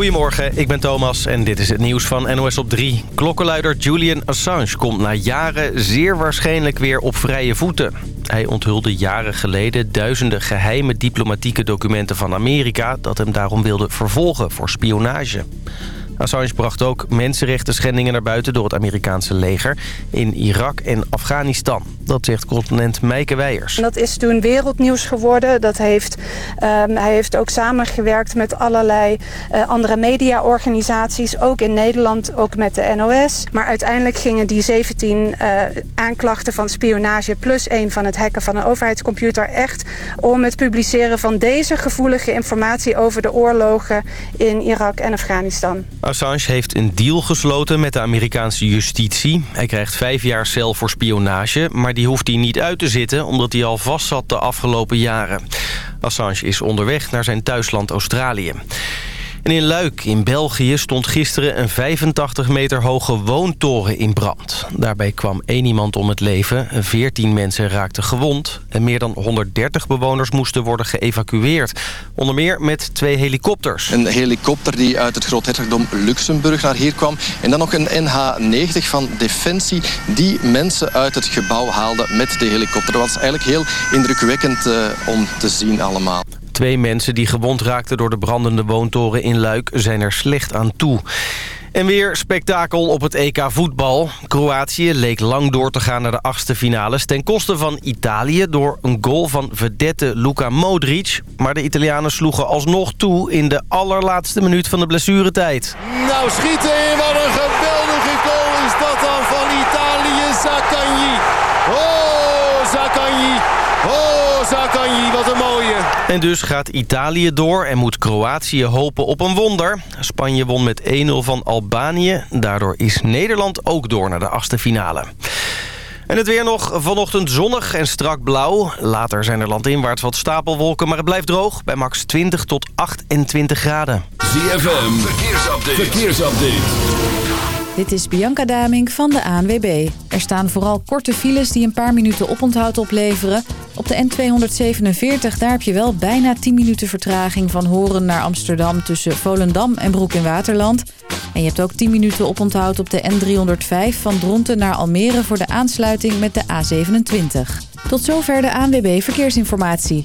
Goedemorgen, ik ben Thomas en dit is het nieuws van NOS op 3. Klokkenluider Julian Assange komt na jaren zeer waarschijnlijk weer op vrije voeten. Hij onthulde jaren geleden duizenden geheime diplomatieke documenten van Amerika... dat hem daarom wilde vervolgen voor spionage. Assange bracht ook mensenrechten schendingen naar buiten door het Amerikaanse leger in Irak en Afghanistan. Dat zegt correspondent Meike Weijers. Dat is toen wereldnieuws geworden. Dat heeft, um, hij heeft ook samengewerkt met allerlei uh, andere mediaorganisaties. Ook in Nederland, ook met de NOS. Maar uiteindelijk gingen die 17 uh, aanklachten van spionage... plus één van het hacken van een overheidscomputer... echt om het publiceren van deze gevoelige informatie... over de oorlogen in Irak en Afghanistan. Assange heeft een deal gesloten met de Amerikaanse justitie. Hij krijgt vijf jaar cel voor spionage, maar die hoeft hij niet uit te zitten... omdat hij al vast zat de afgelopen jaren. Assange is onderweg naar zijn thuisland Australië. En in Luik in België stond gisteren een 85 meter hoge woontoren in brand. Daarbij kwam één iemand om het leven, 14 mensen raakten gewond... en meer dan 130 bewoners moesten worden geëvacueerd. Onder meer met twee helikopters. Een helikopter die uit het groothertogdom Luxemburg naar hier kwam... en dan nog een NH-90 van Defensie die mensen uit het gebouw haalde met de helikopter. Dat was eigenlijk heel indrukwekkend uh, om te zien allemaal. Twee mensen die gewond raakten door de brandende woontoren in Luik zijn er slecht aan toe. En weer spektakel op het EK voetbal. Kroatië leek lang door te gaan naar de achtste finales... ten koste van Italië door een goal van vedette Luka Modric. Maar de Italianen sloegen alsnog toe in de allerlaatste minuut van de blessuretijd. Nou schieten, wat een geweldige goal is dat dan van Italië. Zaccagni. Oh, Zaccagni. Oh, Zaccagni, wat een. En dus gaat Italië door en moet Kroatië hopen op een wonder. Spanje won met 1-0 van Albanië. Daardoor is Nederland ook door naar de achtste finale. En het weer nog vanochtend zonnig en strak blauw. Later zijn er landinwaarts wat stapelwolken, maar het blijft droog... bij max 20 tot 28 graden. ZFM, verkeersupdate. verkeersupdate. Dit is Bianca Daming van de ANWB. Er staan vooral korte files die een paar minuten oponthoud opleveren. Op de N247 daar heb je wel bijna 10 minuten vertraging van Horen naar Amsterdam... tussen Volendam en Broek in Waterland. En je hebt ook 10 minuten oponthoud op de N305 van Dronten naar Almere... voor de aansluiting met de A27. Tot zover de ANWB Verkeersinformatie.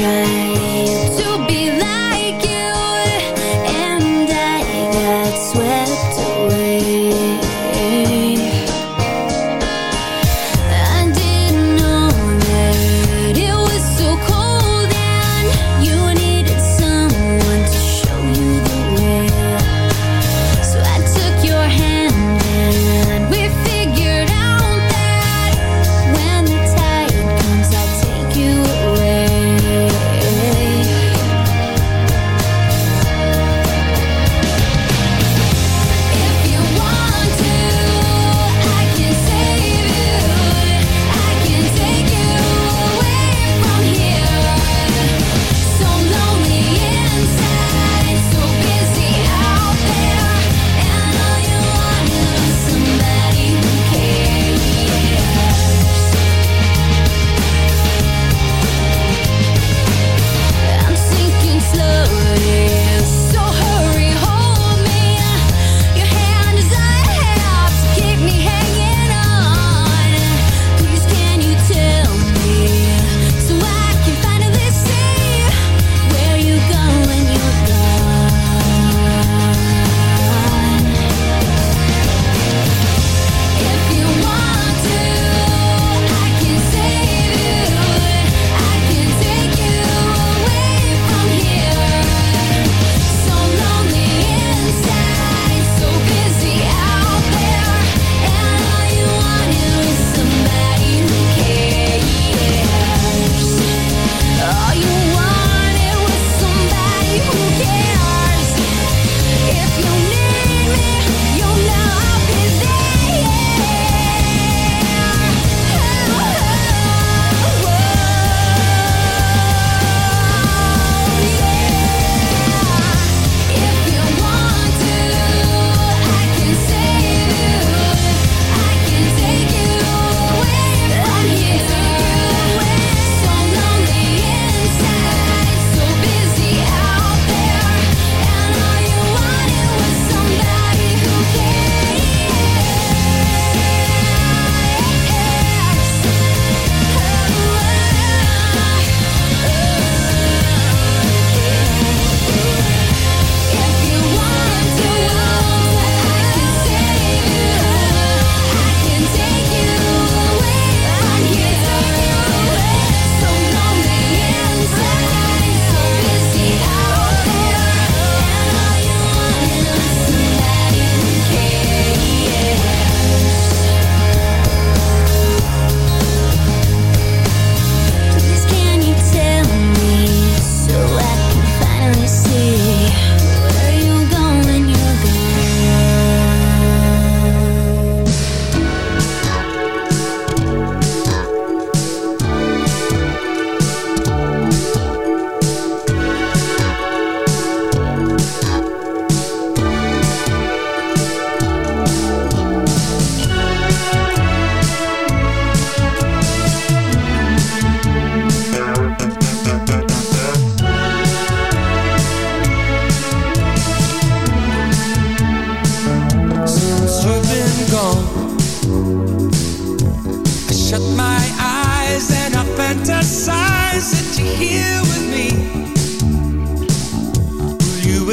train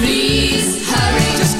Please hurry. Just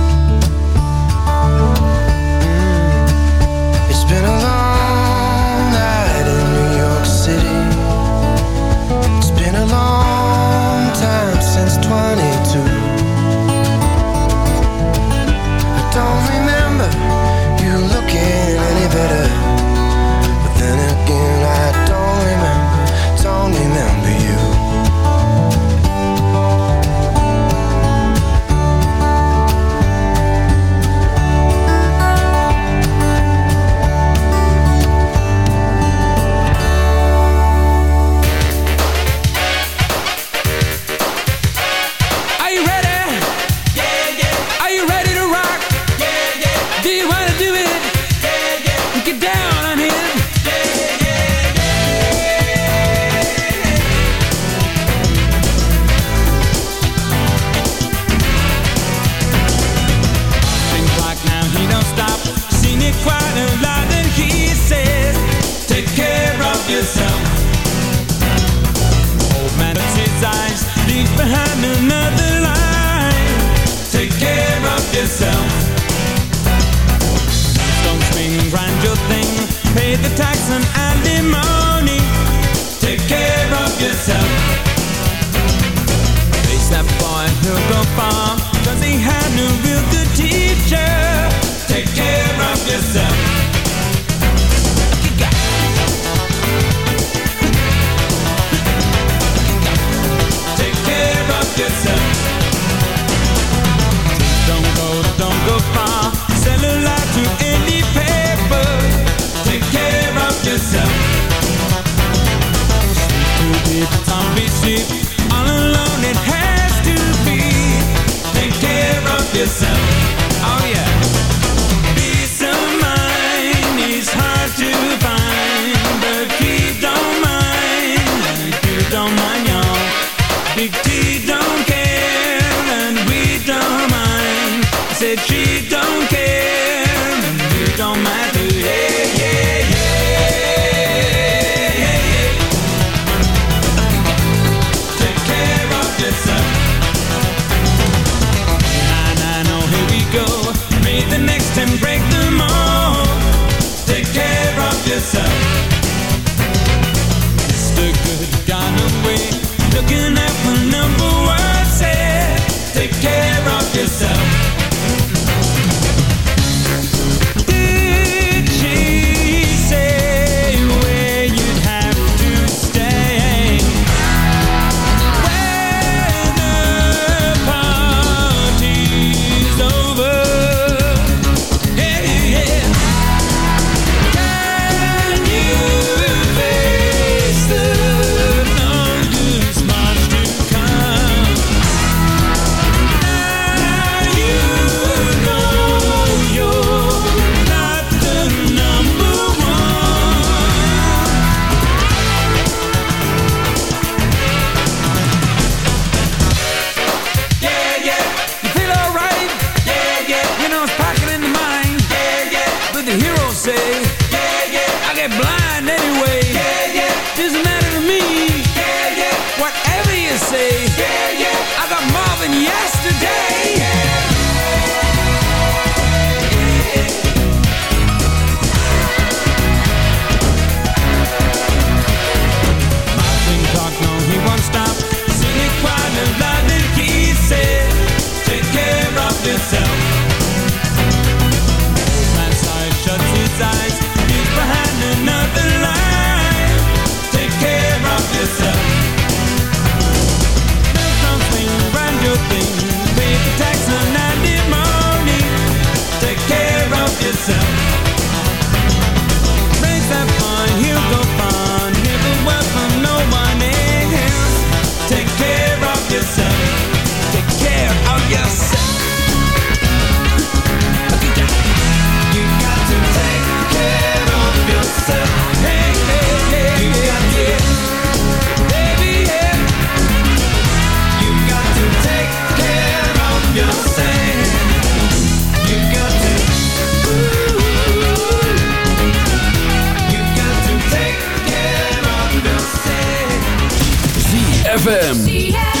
Just say, yeah, yeah, I get blind. itself ZFM.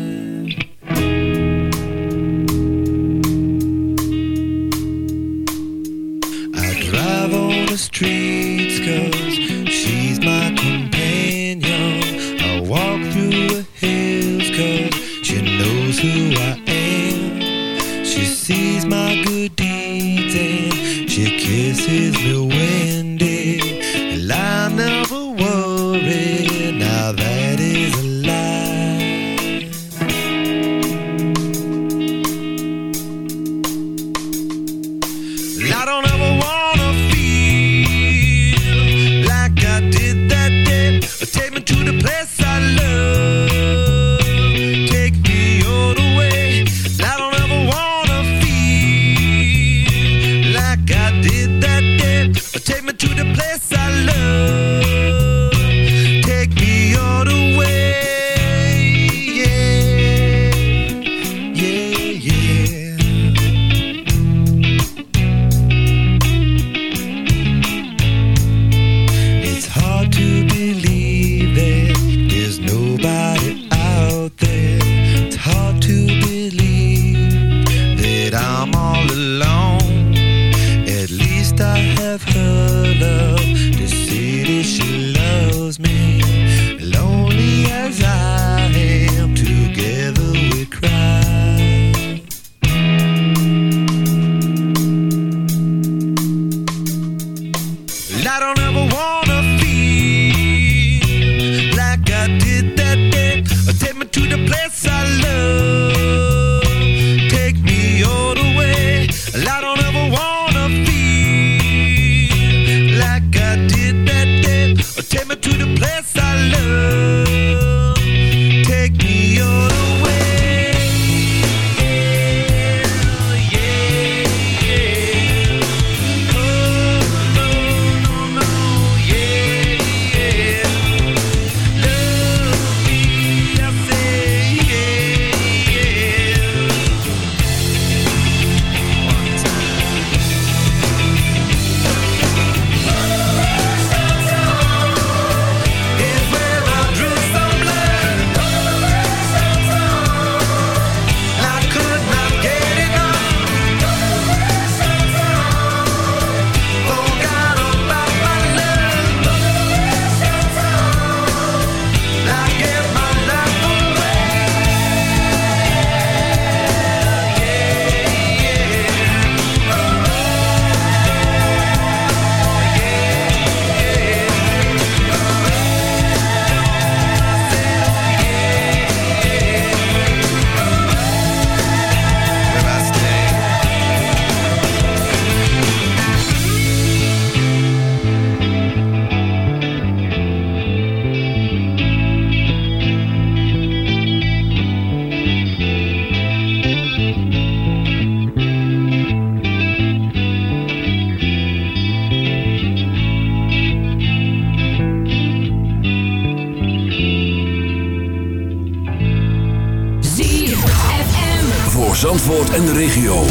Zandvoort en de regio.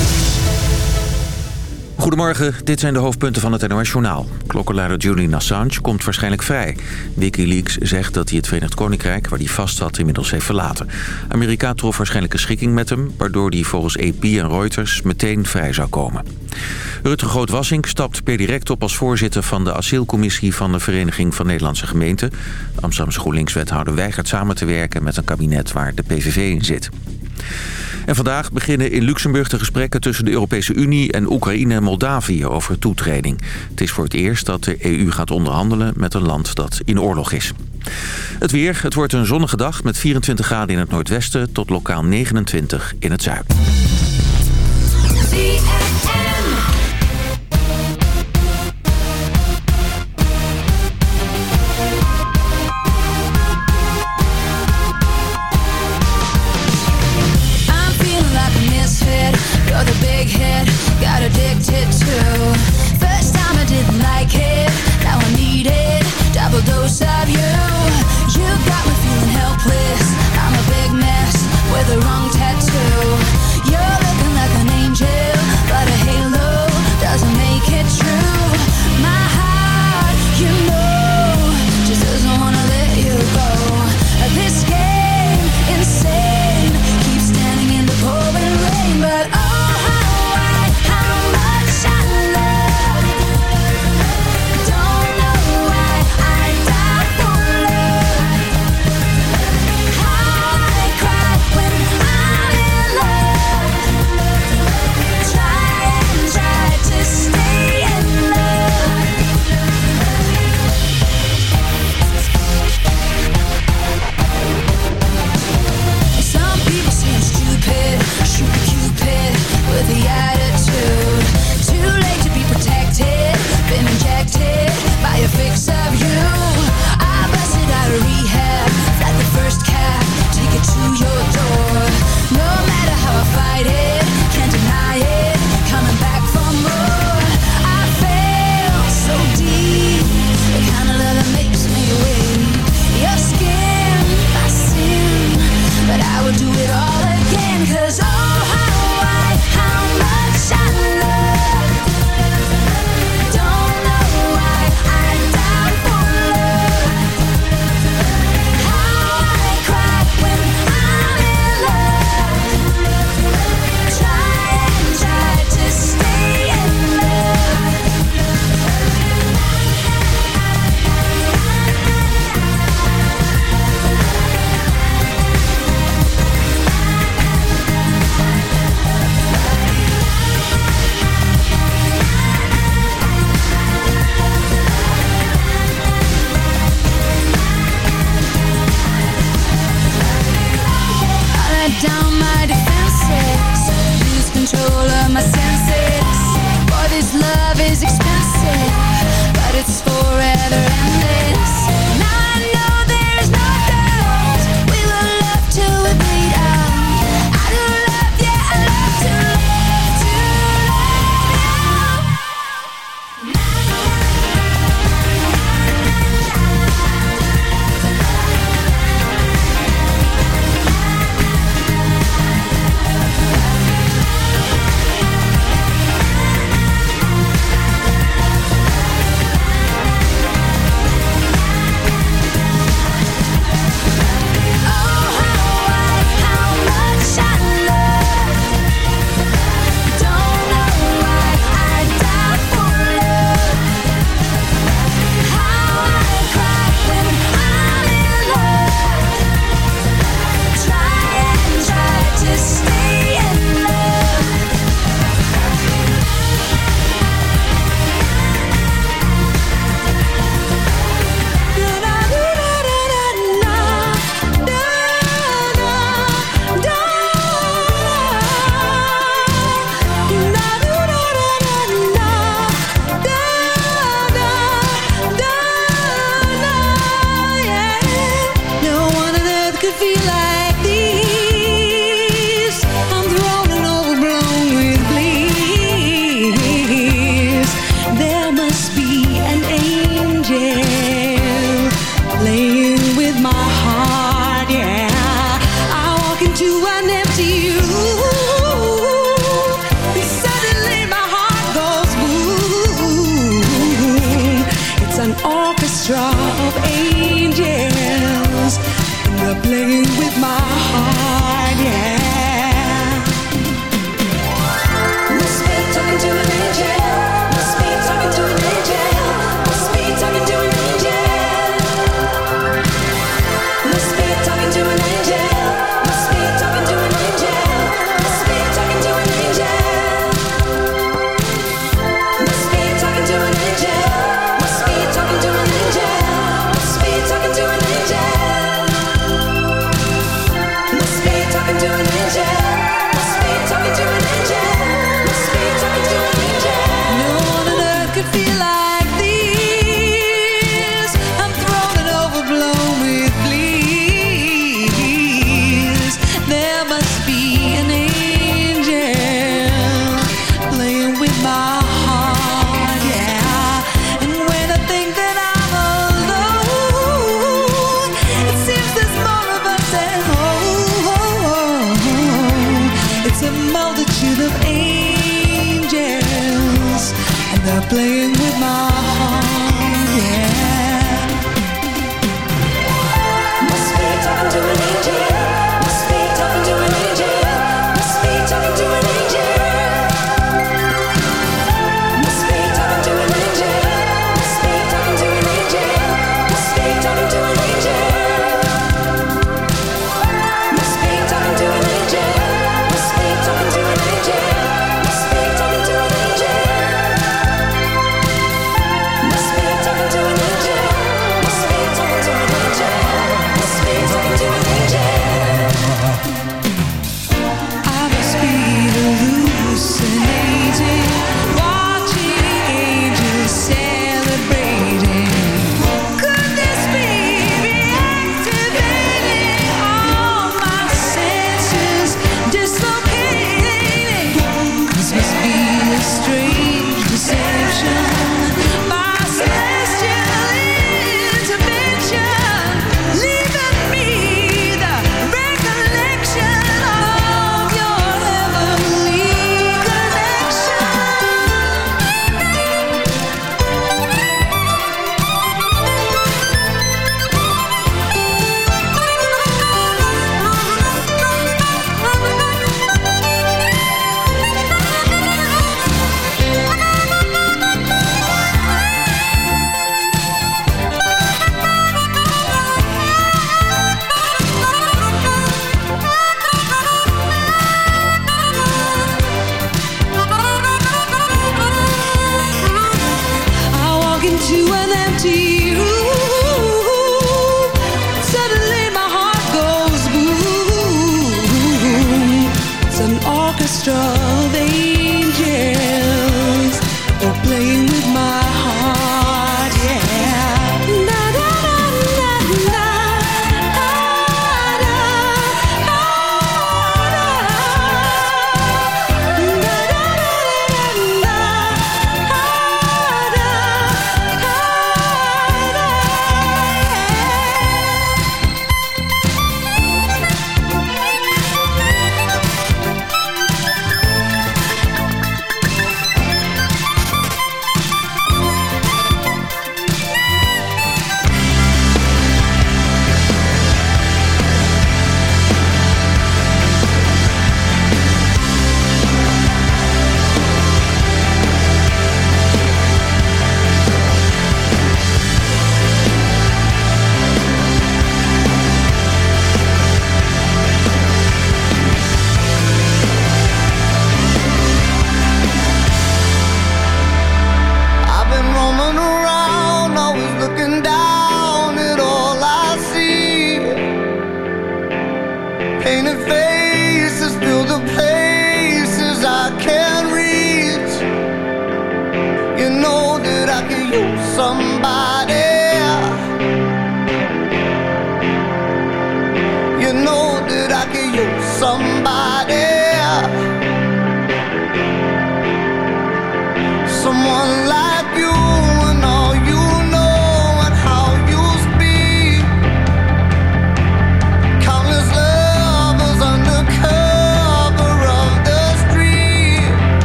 Goedemorgen, dit zijn de hoofdpunten van het NOS-journaal. Klokkenluider Julian Assange komt waarschijnlijk vrij. Wikileaks zegt dat hij het Verenigd Koninkrijk, waar hij vast zat, inmiddels heeft verlaten. Amerika trof waarschijnlijk een schikking met hem... waardoor hij volgens AP en Reuters meteen vrij zou komen. Rutte Groot-Wassink stapt per direct op als voorzitter van de asielcommissie... van de Vereniging van Nederlandse Gemeenten. De Amsterdamse GroenLinks-wethouder weigert samen te werken met een kabinet waar de PVV in zit. En vandaag beginnen in Luxemburg de gesprekken tussen de Europese Unie en Oekraïne en Moldavië over toetreding. Het is voor het eerst dat de EU gaat onderhandelen met een land dat in oorlog is. Het weer, het wordt een zonnige dag met 24 graden in het noordwesten tot lokaal 29 in het zuiden.